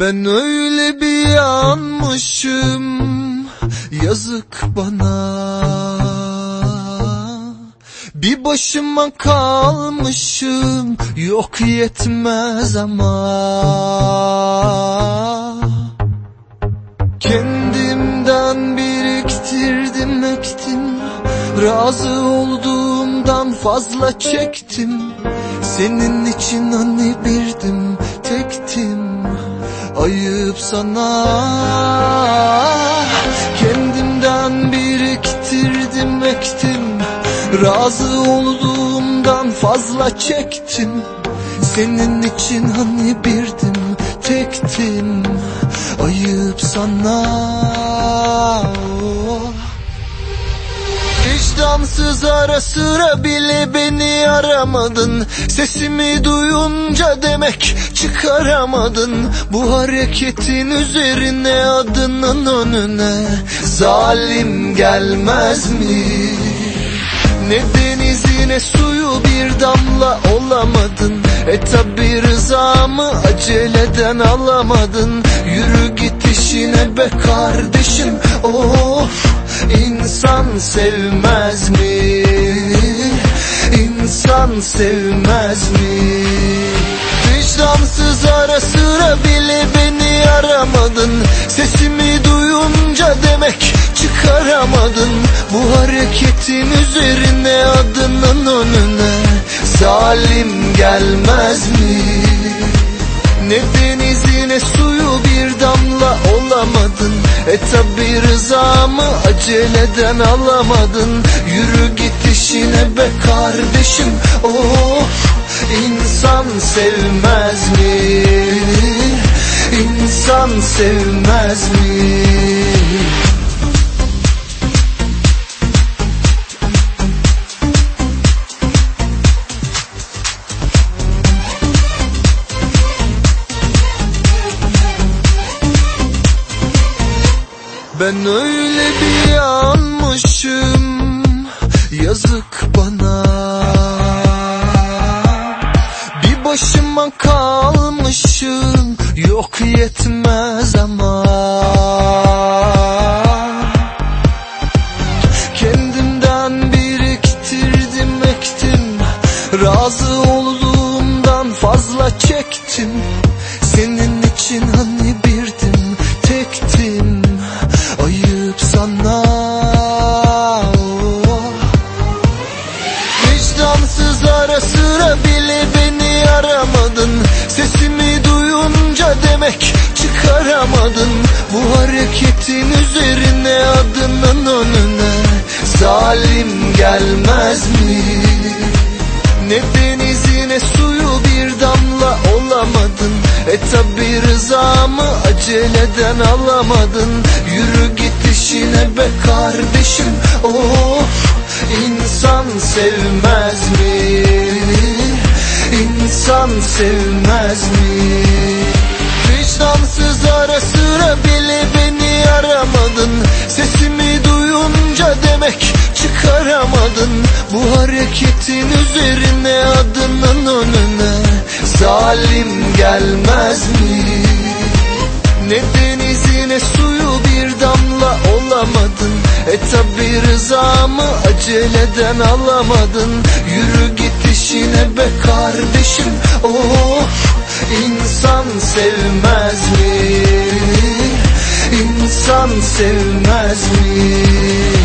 Ben öyle bir yanmışım Yazık bana. Bir başıma kalmışım Yok yetmez ama. Kendimden biriktirdim ektim. Razı olduğumdan fazla çektim. Senin için hani birdim tektim Ayıp sana. Kendimden biriktirdim ektim. Razı olduğumdan fazla çektim. Senin için hani birdim tektim. Ayıp sana Vicdansız ara sıra bile beni aramadın. Sesimi duyunca demek çıkaramadın. Bu hareketin üzerine adının önüne Zalim gelmez mi? Ne denizi ne suyu bir damla olamadın. E tabi rızamı aceleden alamadın. Yürü git işine be kardeşim Of insan sevmez mi? İnsan sevmez mi? Vicdansız ara sıra bile beni aramadın Sesimi duyunca demek çıkaramadın Bu hareketin üzerine adının önüne Zalim gelmez mi? Ne denizi ne suyu bir damla olamadın E tabi rızamı aceleden alamadın Yürü git işine be kardeşim Of insan sevmez mi? İnsan sevmez mi? Ben öyle bir yanmışım Yazık bana. Bir başıma kalmışım Yok yetmez ama. Kendimden biriktirdim ektim Razı olduğumdan ara sıra bile beni aramadın. Sesimi duyunca demek çıkaramadın. Bu hareketin üzerine adının önüne Zalim gelmez mi? Ne denizi suyu bir damla olamadın. E tabi rızamı aceleden alamadın. Yürü git işine be kardeşim. Of insan sevmez mi? İnsan sevmez mi? Vicdansız ara sıra bile beni aramadın Sesimi duyunca demek çıkaramadın Bu hareketin üzerine adının önüne Zalim gelmez mi? Ne denizi ne suyu bir damla olamadın E tabi rızamı aceleden alamadın Yürü git işine be kardeşim Of insan sevmez mi? İnsan sevmez mi?